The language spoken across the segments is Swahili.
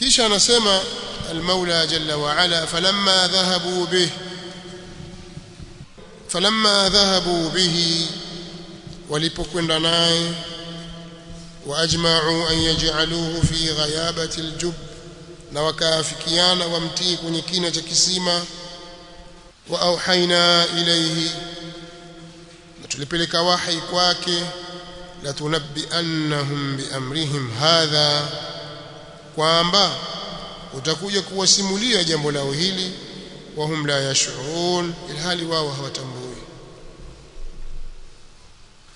kisha anasema المولى جل وعلا فلما ذهبوا به فلما ذهبوا به walipokwenda naye waajma'u an yaj'aluhu fi ghayabati aljub na wakaafikiana wamtii kwenye kina cha kisima wa auhaina ilayhi na tulipeleka wahi kwake la tunabbi annahum bi amrihim hadha kwamba utakuja kuwasimulia jambo lao hili wahum la yashurun ilhali wao hawatambui.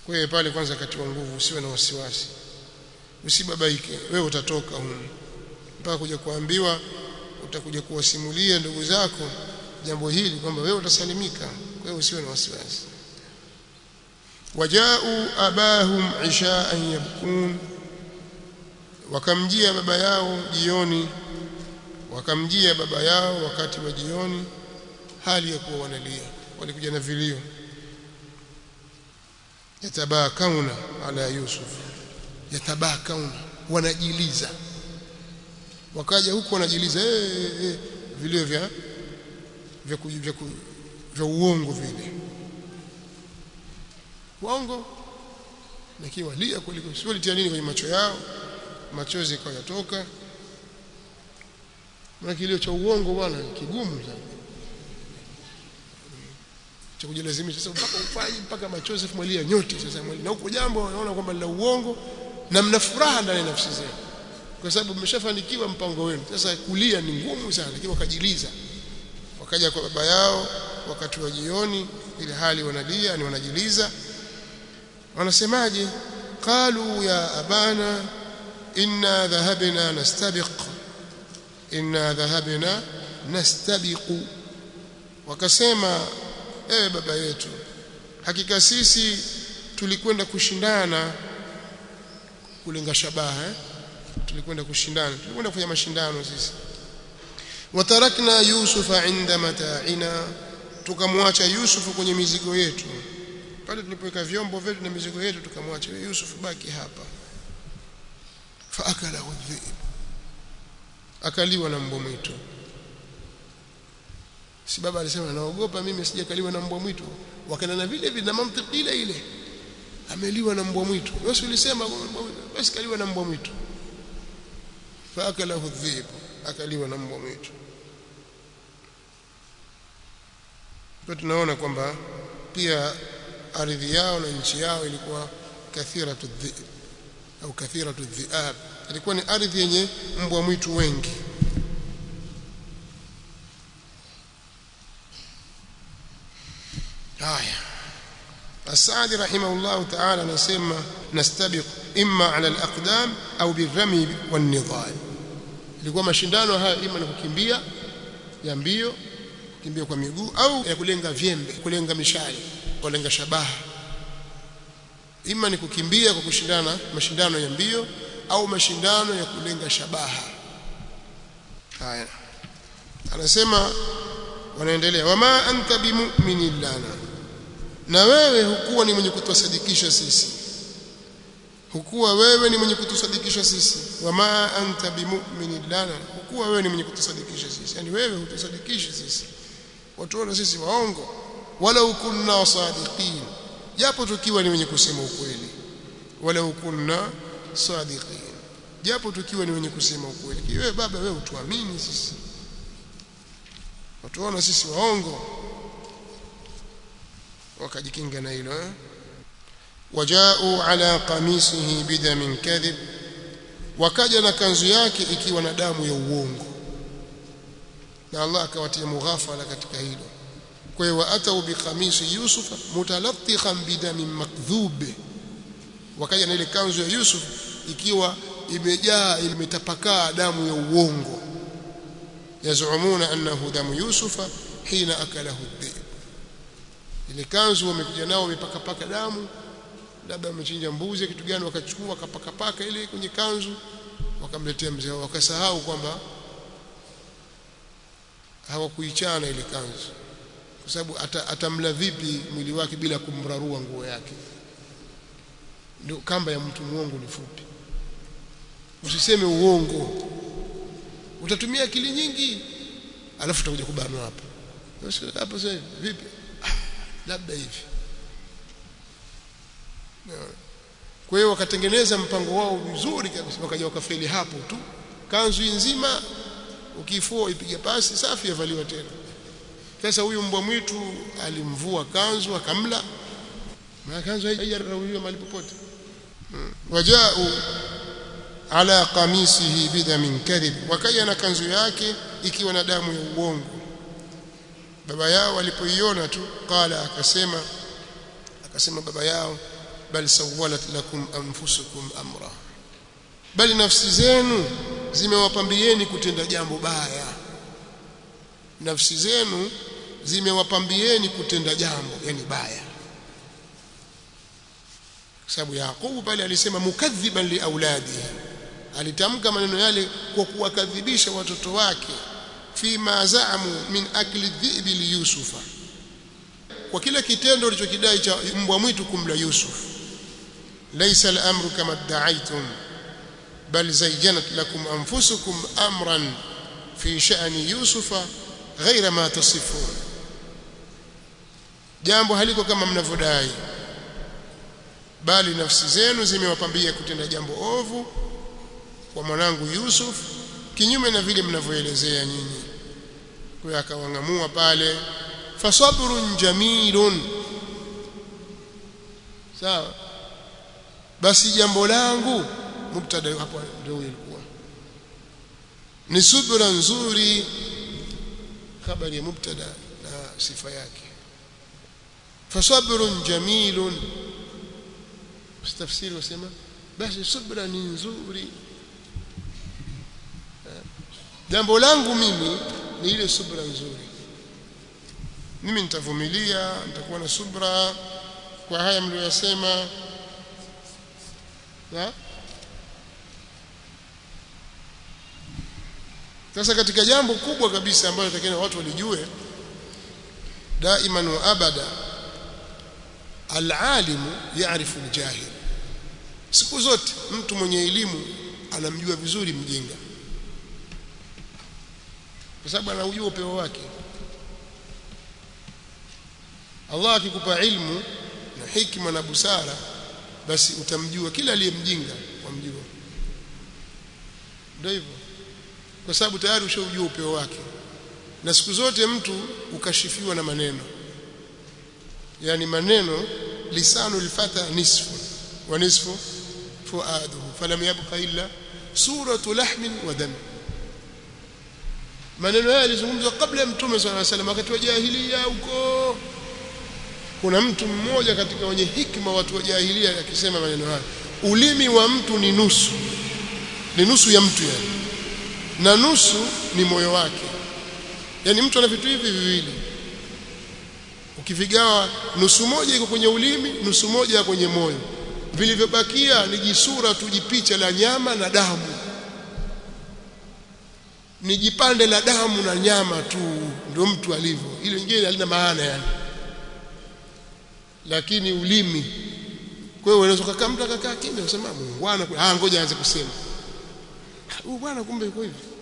Kwa hiyo pale kwanza katiwa nguvu usiwe na wasiwasi. Usibabaike wewe utatoka huko mpaka kuja kuambiwa utakuja kuwasimulia ndugu zako jambo hili kwamba wewe utasalimika. Kwa hiyo usiwe na wasiwasi. Wajau abahum ishaan yabkun wakamjia baba yao jioni. Wakamjia baba yao wakati wa jioni. Hali ya kuwa wanalia. Walikuja na vilio. Yatabakauna ala yusuf. Yatabakauna. Wanajiliza wakaja huko wanajiliza eh hey, hey, vilio vya vya vya, vya uongo vile. Uongo lakini walia kuliko sio litia nini kwenye macho yao machozi kwa yatoka. Na kilio cha uongo bwana kigumu sana. Cha kujilazimisha. Sasa mpaka ufanye mpaka machozi fumalia nyote. Sasa mwali na huko jambo unaona kwamba la uongo na mna furaha ndani ya nafsi zenu. Kwa sababu mmeshafanikiwa mpango wenu. Sasa kulia ni ngumu sana lakini wakajiliza wakaja kwa baba yao wakati wa jioni ile hali wanalia ni wanajiliza wanasemaje? Qalu ya abana inna dhahabna nastabiq. Inna dhahabna nastabiqu. Wakasema ewe baba yetu hakika sisi tulikwenda kushindana kulinga shabaha eh? tulikwenda kushindana tulikwenda kufanya mashindano sisi. Watarakna yusufa inda mata'ina tukamwacha yusufu kwenye mizigo yetu. Pale tulipoweka vyombo vyetu na mizigo yetu tukamwacha Yusuf baki hapa faakala wadhib akaliwa na mbwa mwitu. Si baba alisema naogopa mimi sijakaliwa na mbwa mwitu. Wakana na vile vile na mantiki ile ile. Ameliwa na mbwa mwitu. Wewe ulisema basi kaliwa na mbwa mwitu. Faakalahu wadhib akaliwa na mbwa mwitu. Kwa tunaona kwamba pia ardhi yao na nchi yao ilikuwa kathiratu dhi'b au kathiratu dhiab. Ilikuwa ni ardhi yenye mbwa mwitu wengi. Haya. Asadi rahimahullahu ta'ala anasema nastabiq imma ala alaqdam au birami wan-nidal ilikuwa mashindano haya ima ni kukimbia ya mbio kukimbia kwa miguu au ya kulenga vyembe kulenga mishale kulenga shabaha ima ni kukimbia kwa kushindana mashindano ya mbio au mashindano ya kulenga shabaha. Haya. Anasema wanaendelea wama anta bimu'minin lana. Na wewe hukuwa ni mwenye kutusadikisha sisi. Hukuwa wewe ni mwenye kutusadikisha sisi. Wama anta bimu'minin lana. Hukuwa wewe ni mwenye kutusadikisha sisi. Yani wewe hutusadikishi sisi. Watuona sisi waongo. Walau kunna sadiqin japo tukiwa ni wenye kusema ukweli. Walau kunna sadiqin. Japo tukiwa ni wenye kusema ukweli. Wewe baba wewe utuamini sisi. Watuona sisi waongo. Wakajikinga na hilo eh? wajao ala qamisihi bidamin kadhib. Wakaja na kanzu yake ikiwa na damu ya uongo. Na Allah akawatia mughafala katika hilo kwa hiyo waatau bikhamisi yusuf mutalattikhan bidamin makdhub. Wakaja na ile kanzu ya Yusuf ikiwa imejaa imetapakaa damu ya uongo. Yazumuna annahu damu yusufa hina akalahu dhib ile kanzu wamekuja nao wamepakapaka damu labda wamechinja mbuzi kitu gani wakachukua wakapakapaka ile kwenye kanzu wakamletea mzee wakasahau kwamba hawakuichana ile kanzu kwa sababu atamla vipi mwili wake bila kumrarua nguo yake? Ndio kamba ya mtu mwongo ni fupi. Usiseme uongo. Utatumia akili nyingi alafu utakuja kubanwa hapa hapo sasa vipi? Ah, labda hivi. Kwa hiyo wakatengeneza mpango wao vizuri kabisa wakaja wakafeli hapo tu. Kanzu nzima ukifua ipige pasi safi yavaliwa tena sasa huyu mbwa mwitu alimvua kanzu akamla. Na kanzu haijarauliwa mahali popote. Wajao ala qamisihi bidamin kadhib. Wakaja na kanzu yake ikiwa na damu ya uongo. Baba yao alipoiona tu qala akasema akasema baba yao bal sawalat lakum anfusukum amra. Bali nafsi zenu zimewapambieni kutenda jambo baya nafsi zenu zimewapambieni kutenda jambo yani baya. Sababu Yaqubu pale alisema mukadhiban li auladihi. Alitamka maneno yale kwa kuwakadhibisha watoto wake. Fima zaamu min akli dhibi li yusufa. Kwa kile kitendo alichokidai cha mbwa mwitu kumla Yusuf. Laysa al-amru kama da'aytum bal zayyanat lakum anfusukum amran fi sha'ni yusufa ghayra ma tasifun jambo haliko kama mnavyodai. Bali nafsi zenu zimewapambia kutenda jambo ovu kwa mwanangu Yusuf kinyume na vile mnavyoelezea nyinyi. Kwa akawangamua pale fasabrun jamilun. Sawa? Basi jambo langu mubtada hapo ndio ilikuwa. Ni subra nzuri habari ya mubtada na sifa yake. Fasabrun jamilun. Tafsiri wasema basi subra ni nzuri. Jambo langu mimi ni ile subra nzuri. Mimi nitavumilia nitakuwa na subra kwa haya mliyosema sasa katika jambo kubwa kabisa ambalo takina watu walijue daiman wa abada alalimu yaarifu aljahil. Siku zote mtu mwenye elimu anamjua vizuri mjinga. Kwa sababu anaujua upeo wake. Allah akikupa ilmu na hikma na busara basi utamjua kila aliyemjinga wamjua ndio hivyo kwa sababu tayari ushaujua upeo wake. Na siku zote mtu ukashifiwa na maneno. Yani maneno lisanu lfata nisfu. Wa nisfu fuaduhu. Falam yabqa illa suratu lahmin wa dam. Maneno haya yalizungumzwa kabla ya mtume swalla alaihi wasallam. Wakati wa jahiliya huko. Kuna mtu mmoja katika wenye hikma watu wa jahiliya akisema maneno haya. Ulimi wa mtu ni nusu. Ni nusu ya mtu yani na nusu ni moyo wake. Yani mtu ana vitu hivi viwili. Ukivigawa nusu moja iko kwenye ulimi nusu moja kwenye moyo. Vilivyobakia ni jisura tu jipicha la nyama na damu. Ni jipande la damu na nyama tu ndio mtu alivyo. Ile nyingine halina maana yani. Lakini ulimi. Kwa hiyo unaweza kukaa mtu akakaa kimya unasema bwana ah ngoja aanze kusema. Huyu bwana kumbe yuko hivi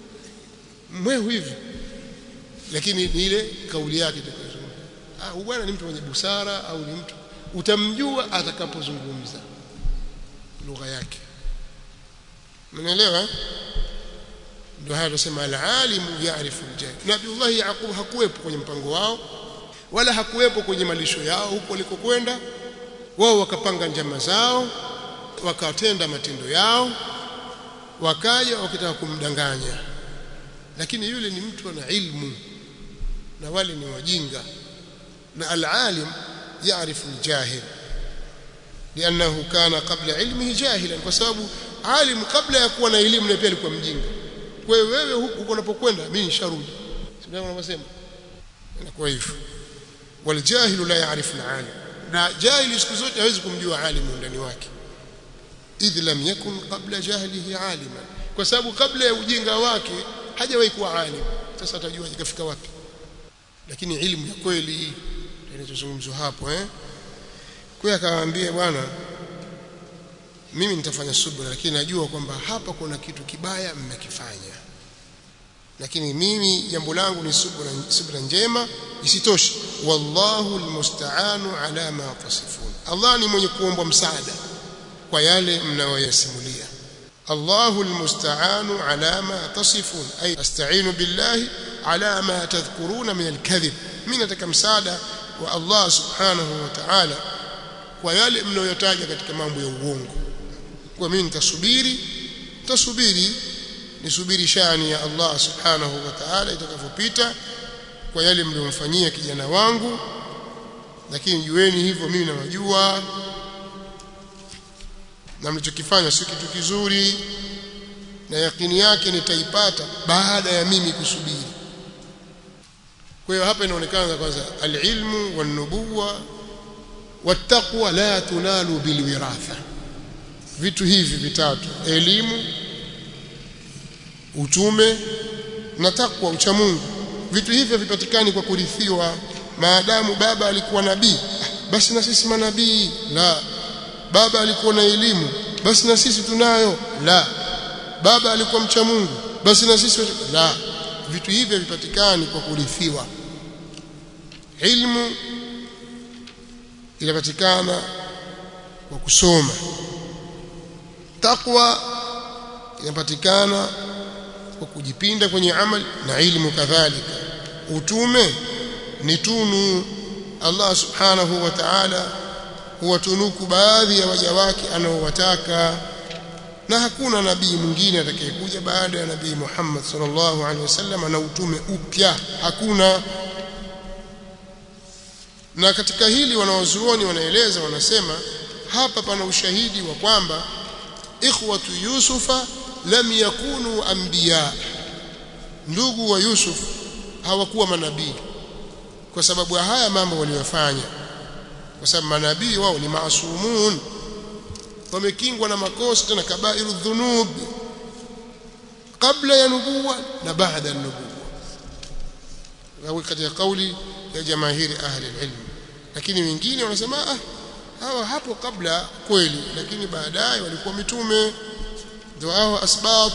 mwehu hivi. Lakini ni ile kauli yake itakayozungumza ah bwana ni mtu mwenye busara au ni mtu? Utamjua atakapozungumza lugha yake. Umeelewa? Ndio haya tunasema al-alimu ya'rifu al-jahil. Abdullah Yaqub hakuwepo kwenye mpango wao wala hakuwepo kwenye malisho yao huko walikokwenda. Wao wakapanga njama zao wakatenda matendo yao wakaja wakitaka kumdanganya lakini yule ni mtu ana ilmu na wale ni wajinga na al-alim يعرف الجاهل لانه كان قبل علمه جاهلا kwa sababu alim kabla ya kuwa na elimu na pia alikuwa mjinga kwa hiyo wewe huku unapokwenda mimi nisharudi sio unavyosema inakuwa hivyo والجاهل لا يعرف العالم na jahili siku zote hawezi kumjua alimu ndani wake idh lam yakun qabla jahlihi aliman kwa sababu kabla ya ujinga wake hajawahi kuwa alim. Sasa atajua ikafika wapi. Lakini ilmu ya kweli inachozungumzwa hapo eh? Kwa hiyo akamwambia bwana mimi nitafanya subra lakini najua kwamba hapa kuna kitu kibaya mmekifanya. Lakini mimi jambo langu ni subra, subra njema isitoshe. Wallahu almusta'anu ala ma tasifun. Allah ni mwenye kuomba msaada kwa yale mnayoyasimulia Allahu المستعان على ما تصفون أي أستعين بالله على ما تذكرون من الكذب من nataka msaada wa Allah subhanahu wa من kwa yale mnayotaja katika mambo ya uongo. Kwa mimi nitasubiri nitasubiri nisubiri shani ya Allah subhanahu wa ta'ala itakapopita kwa yale mliomfanyia kijana wangu. Lakini jueni hivyo mimi nawajua na mlichokifanya si kitu kizuri na yakini yake nitaipata baada ya mimi kusubiri. Kwa hiyo hapa inaonekana kwanza alilmu wanubuwa wattaqwa la tunalu bilwiratha vitu hivi vitatu elimu utume na takwa ucha Mungu. Vitu hivi havipatikani kwa kurithiwa. Maadamu baba alikuwa nabii basi na sisi manabii. La baba alikuwa na elimu basi na sisi tunayo. La. Baba alikuwa mcha Mungu basi na sisi la. Vitu hivi vipatikani kwa kurithiwa. Ilmu inapatikana kwa kusoma. Takwa inapatikana kwa kujipinda kwenye amali na ilmu kadhalika. Utume ni tunu. Allah subhanahu wa ta'ala huwatunuku baadhi ya waja wake anaowataka. Na hakuna nabii mwingine atakayekuja baada ya nabii Muhammad sallallahu alaihi wasallam na utume upya. Hakuna. Na katika hili wanaozuoni wanaeleza wanasema hapa pana ushahidi wa kwamba ikhwatu yusufa lam yakunu anbiya. Ndugu wa Yusuf hawakuwa manabii kwa sababu ya haya mambo waliyofanya kwa sababu manabii wao ni maasumun. Wamekingwa na makosa tena kabairu dhunub. Kabla ya nubuwa na baada ya nubuwa. Katika kauli ya jamahiri ahli ilm lakini wengine wanasema ah hawa hapo kabla kweli lakini baadaye walikuwa mitume. Ndio hao asbat.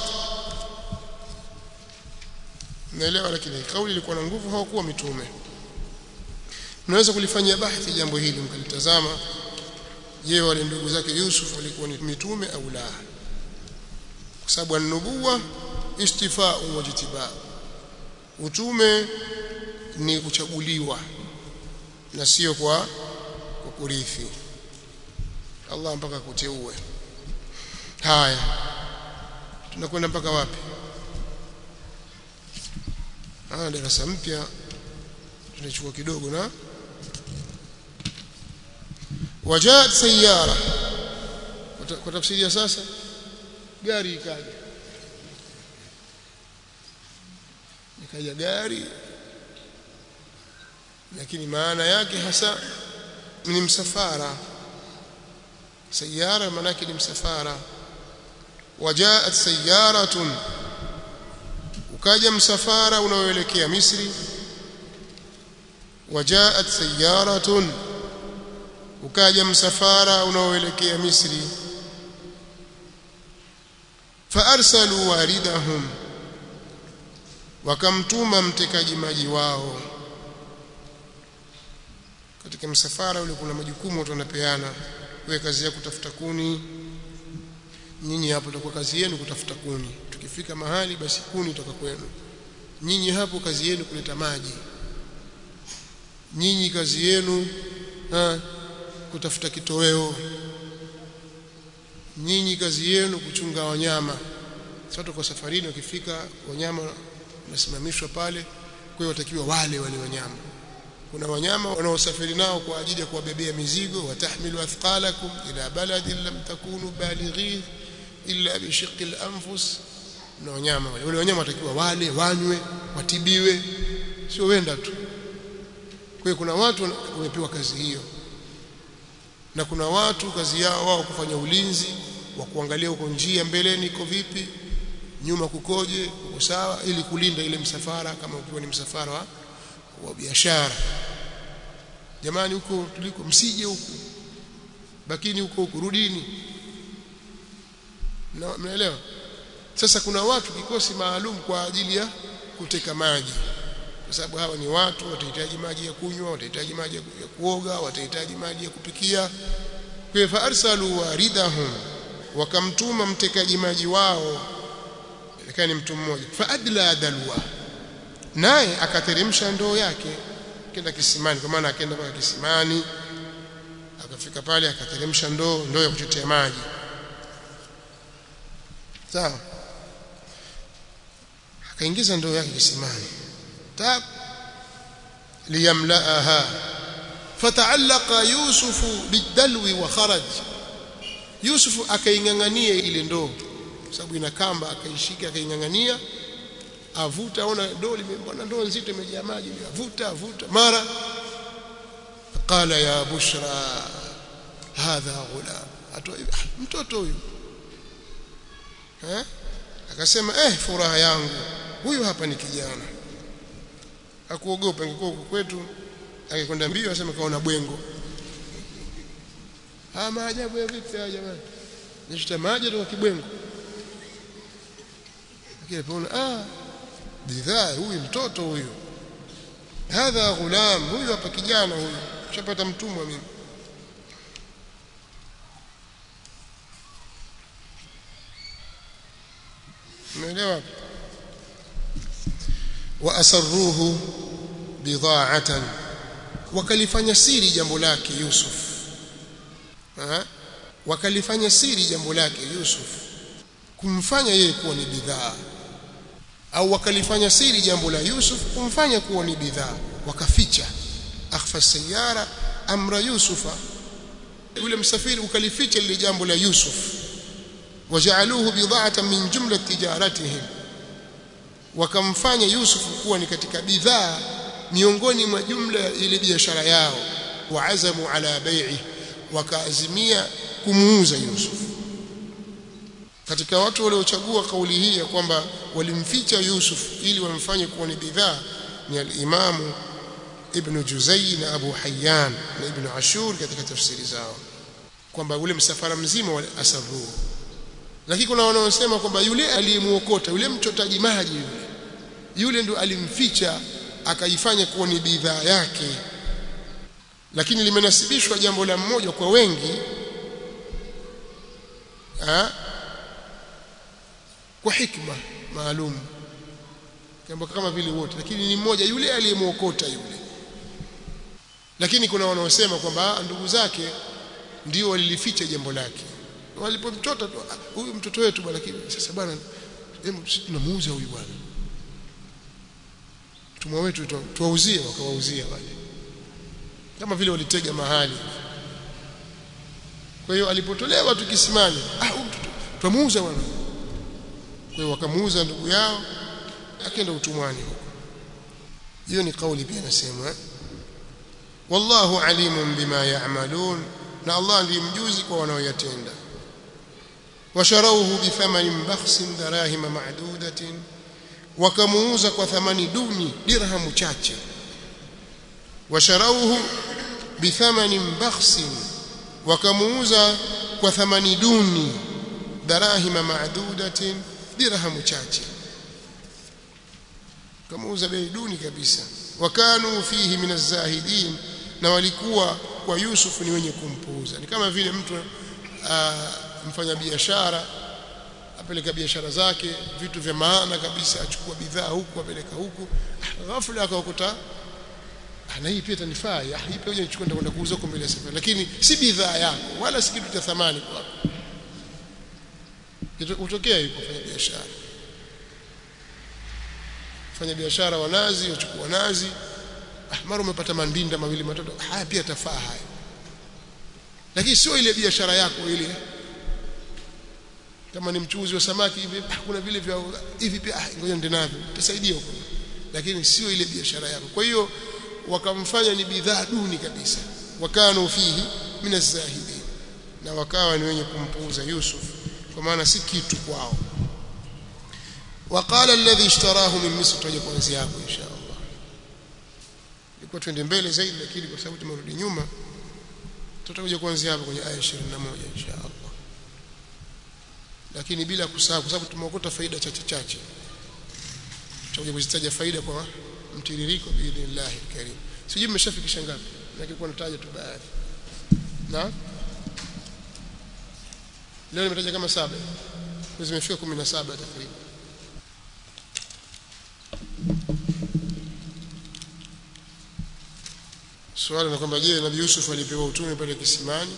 Naelewa lakini kauli ilikuwa na nguvu hawakuwa mitume mnaweza kulifanyia bahthi jambo hili mkalitazama je wale ndugu zake Yusuf walikuwa ni mitume au la? Kwa sababu an-nubuwa istifa'u wa jitibaa utume ni kuchaguliwa na sio kwa kwa kurithi. Allah mpaka kuteue haya tunakwenda mpaka wapi? Ah darasa mpya. Tunachukua kidogo na wajaat sayara kwa tafsiri ya sasa gari ikaja. Ikaja gari lakini maana yake hasa ni msafara. Sayara maana yake ni msafara. Wajaat sayaratun ukaja msafara unaoelekea Misri. Wajaat sayaratun ukaja msafara unaoelekea Misri. Fa faarsalu waridahum wakamtuma mtekaji maji wao. Katika msafara ule kuna majukumu watu wanapeana. Wewe kazi yako kutafuta kuni. Nyinyi hapo itakuwa kazi yenu kutafuta kuni. Tukifika mahali basi kuni itoka kwenu. Nyinyi hapo kazi yenu kuleta maji. Nyinyi kazi yenu ha, kutafuta kitoweo. Nyinyi kazi yenu kuchunga wanyama. Sasa kwa safarini wakifika wanyama wanasimamishwa pale. Kwa hiyo watakiwa wale wale wanyama. Kuna wanyama wanaosafiri nao kwa ajili ya kuwabebea mizigo. Watahmilu athqalakum ila baladin lam takunu balighi illa bi shiqqi al-anfus na wanyama wale. Wale wanyama watakiwa wale wanywe watibiwe. Sio wenda tu. Kwa hiyo kuna watu wamepewa kazi hiyo na kuna watu kazi yao wao kufanya ulinzi wa kuangalia uko njia mbeleni iko vipi nyuma kukoje uko sawa ili kulinda ile msafara kama ukiwa ni msafara wa, wa biashara. Jamani huko tuliko msije huko bakini huko huko rudini. Na mnaelewa? Sasa kuna watu kikosi maalum kwa ajili ya kuteka maji kwa sababu hawa ni watu watahitaji maji ya kunywa watahitaji maji ya kuoga watahitaji maji ya kupikia. Kwa fa arsalu waridahum wakamtuma mtekaji maji wao. Ilikuwa ni mtu mmoja. Fa adla dalwa naye akateremsha ndoo yake kenda kisimani kwa maana akaenda mpaka kisimani akafika pale akateremsha ndoo ndoo ya kuchotea maji. Sawa. Akaingiza ndoo yake kisimani tab ليملأها. fataallaqa yusufu bidalwi wa kharaj yusufu akaingangania ile ndoo sababu ina kamba akaishika akaingangania avuta ona ndoo limebona ndoo nzito imejaa maji avuta avuta mara qala ya bushra hadha ghulam mtoto huyu eh akasema eh furaha yangu huyu hapa ni kijana hakuogopa ingekuwa huko kwetu angekwenda mbio asema kaona bwengo. Ah maajabu ya vipi haya jamani. Nishita maji toka kibwengo. Lakini pona ah bidhaa huyu mtoto huyu. Hadha ghulam huyu hapa kijana huyu. Shapata mtumwa mimi. Umeelewa wa asarruhu bidha'atan wakalifanya siri jambo lake Yusuf. Wakalifanya siri jambo lake Yusuf. Kumfanya yeye kuwa ni bidhaa. Au wakalifanya siri jambo la Yusuf kumfanya kuwa ni bidhaa. Wakaficha. Akhfa sayara amra Yusufa. Yule msafiri ukalificha lile jambo la Yusuf. Wajaaluhu bidha'atan min jumla tijaratihim wakamfanya Yusufu kuwa ni katika bidhaa miongoni mwa jumla ya ile biashara yao waazamu ala bai'i wakaazimia kumuuza Yusufu katika watu waliochagua kauli hii ya kwamba walimficha Yusuf ili wamfanye kuwa ni bidhaa ni al-Imamu Ibn Juzay na Abu Hayyan na Ibn Ashur katika tafsiri zao kwamba ule msafara mzima wa asarru lakini kuna wanaosema kwamba yule aliyemuokota yule mchotaji maji yule yule ndo alimficha akaifanya kuwa ni bidhaa yake. Lakini limenasibishwa jambo la mmoja kwa wengi ha? kwa hikma maalum. Jambo kama vile wote. Lakini ni mmoja yule aliyemuokota yule. Lakini kuna wanaosema kwamba ndugu zake ndio walilificha jambo lake walipomchota huyu mtoto wetu bwana lakini sasa bwana sisi tunamuuza huyu bwana. Tumwa wetu tuwauzie wakawauzia wale. Kama vile walitega mahali. Kwa hiyo alipotolewa tukisimani ah twamuuza bwana. Kwa hiyo wakamuuza ndugu yao akaenda utumwani huko. Hiyo ni kauli pia nasema wallahu alimun bima ya'malun. Na Allah ndiye mjuzi kwa wanaoyatenda washarauhu bithamanin bakhsin darahima ma'dudatin wakamuuza kwa thamani duni dirhamu chache. washarauhu bithamanin bakhsin wakamuuza kwa thamani duni darahima ma'dudatin dirhamu chache. kamuuza bei duni kabisa. wakanu fihi min az-zahidin na walikuwa kwa Yusuf ni wenye kumpuuza. Ni kama vile mtu mfanya biashara apeleka biashara zake vitu vya maana kabisa achukua bidhaa huku apeleka huku. Ghafla akakuta na hii pia itanifaa. Hii pia nichukue nitakwenda kuuza huko mbele ya safari. Lakini si bidhaa yako wala si kitu cha thamani kwako. Utokea yuko fanya biashara fanya biashara wa nazi wachukua nazi ah, mara umepata mandinda mawili matatu. Haya pia tafaa haya lakini sio ile biashara yako ile kama ni mchuuzi wa samaki hivi ah, kuna vile vya hivi pia ah, ngoja nende navyo tasaidia huko lakini sio ile biashara yako kwa hiyo wakamfanya ni bidhaa duni kabisa wakano fihi minazahidin na wakawa ni wenye kumpuuza Yusuf kwa maana si kitu kwao وقال الذي اشتراه من مصر tuje kuanzia hapo inshallah ilikuwa twende mbele zaidi lakini kwa sababu tumerudi nyuma tutakuja kuanzia hapo kwenye aya 21 inshallah lakini bila kusahau kwa sababu tumeokota faida chache chache. Tutakuja kuzitaja faida kwa mtiririko biidhnillah alkarim. Sijui mmeshafikisha ngapi? Nakikuwa nataja tu baadhi. Na? Leo nimetaja kama saba. Zimefika 17 takriban. Swali na kwamba je nabii Yusuf alipewa utume pale kisimani?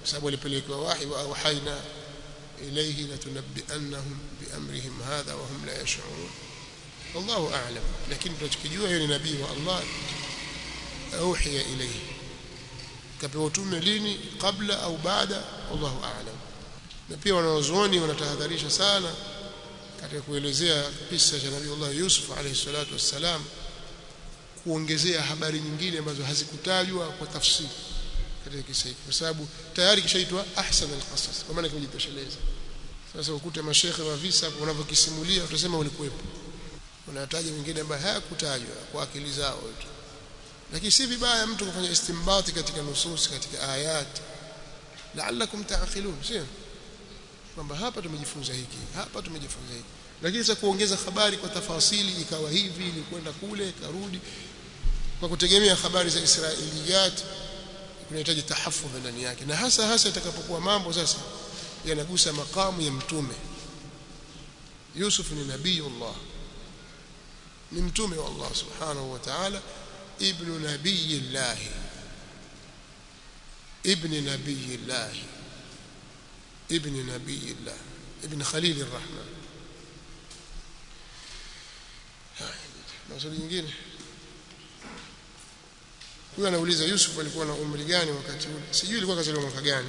Kwa sababu alipelekewa wahi wa auhaina ilayhi لتنبئنهم بأمرهم hadha وهم لا yash'urun wallahu a'lam lakini tunachokijua yeye ni nabii wa Allah auhiya ilayhi kapewa utume lini kabla au baada wallahu a'lam na pia wanawazuoni wanatahadharisha sana katika kuelezea kisa cha nabii Allah Yusuf alayhi salatu wassalam kuongezea habari nyingine ambazo hazikutajwa kwa tafsiri katika kisa kwa sababu tayari kishaitwa ahsan alqasas. Kwa maana kimejitosheleza. Sasa ukute mashehe wa visa hapo wanavyokisimulia utasema ulikuwepo. Unataja mwingine ambaye hayakutajwa kwa akili zao tu. Lakini si vibaya mtu kufanya istimbati katika nususi katika ayat. La'allakum ta'qilun sio kwamba hapa tumejifunza hiki hapa tumejifunza hiki. Lakini sasa kuongeza habari kwa tafasili ikawa hivi ilikwenda kule karudi kwa kutegemea habari za Israiliyat kunahitaji tahafudh ndani yake. Na hasa hasa itakapokuwa mambo sasa yanagusa makamu ya mtume. Yusuf ni nabiiullah ni mtume wa Allah subhanahu wa ta'ala. Ibnu nabiyillah. Ibn nabiyillah. Ibn nabiyillah. Ibn khalil arrahman. Swali nyingine huyu anauliza Yusuf alikuwa na umri gani wakati ule? Sijui alikuwa kazaliwa mwaka gani.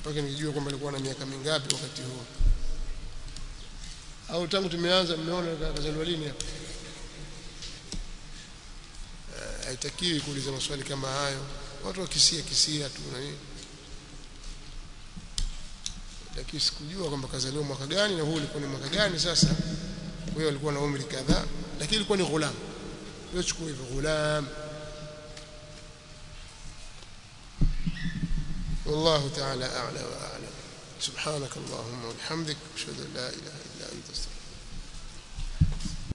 Mpaka nijue kwamba alikuwa na miaka mingapi wakati huo. Au tangu tumeanza mmeona kazaliwa lini hapa? Haitakiwi kuuliza maswali kama hayo. Watu wakisia kisia tu na nini. Lakini sikujua kwamba kazaliwa mwaka gani na huu ulikuwa ni mwaka gani sasa. Huyo alikuwa na umri kadhaa lakini ilikuwa ni ghulam chukua hivyo ghulam والله تعالى أعلى وأعلم. سبحانك اللهم وبحمدك أشهد أن لا إله إلا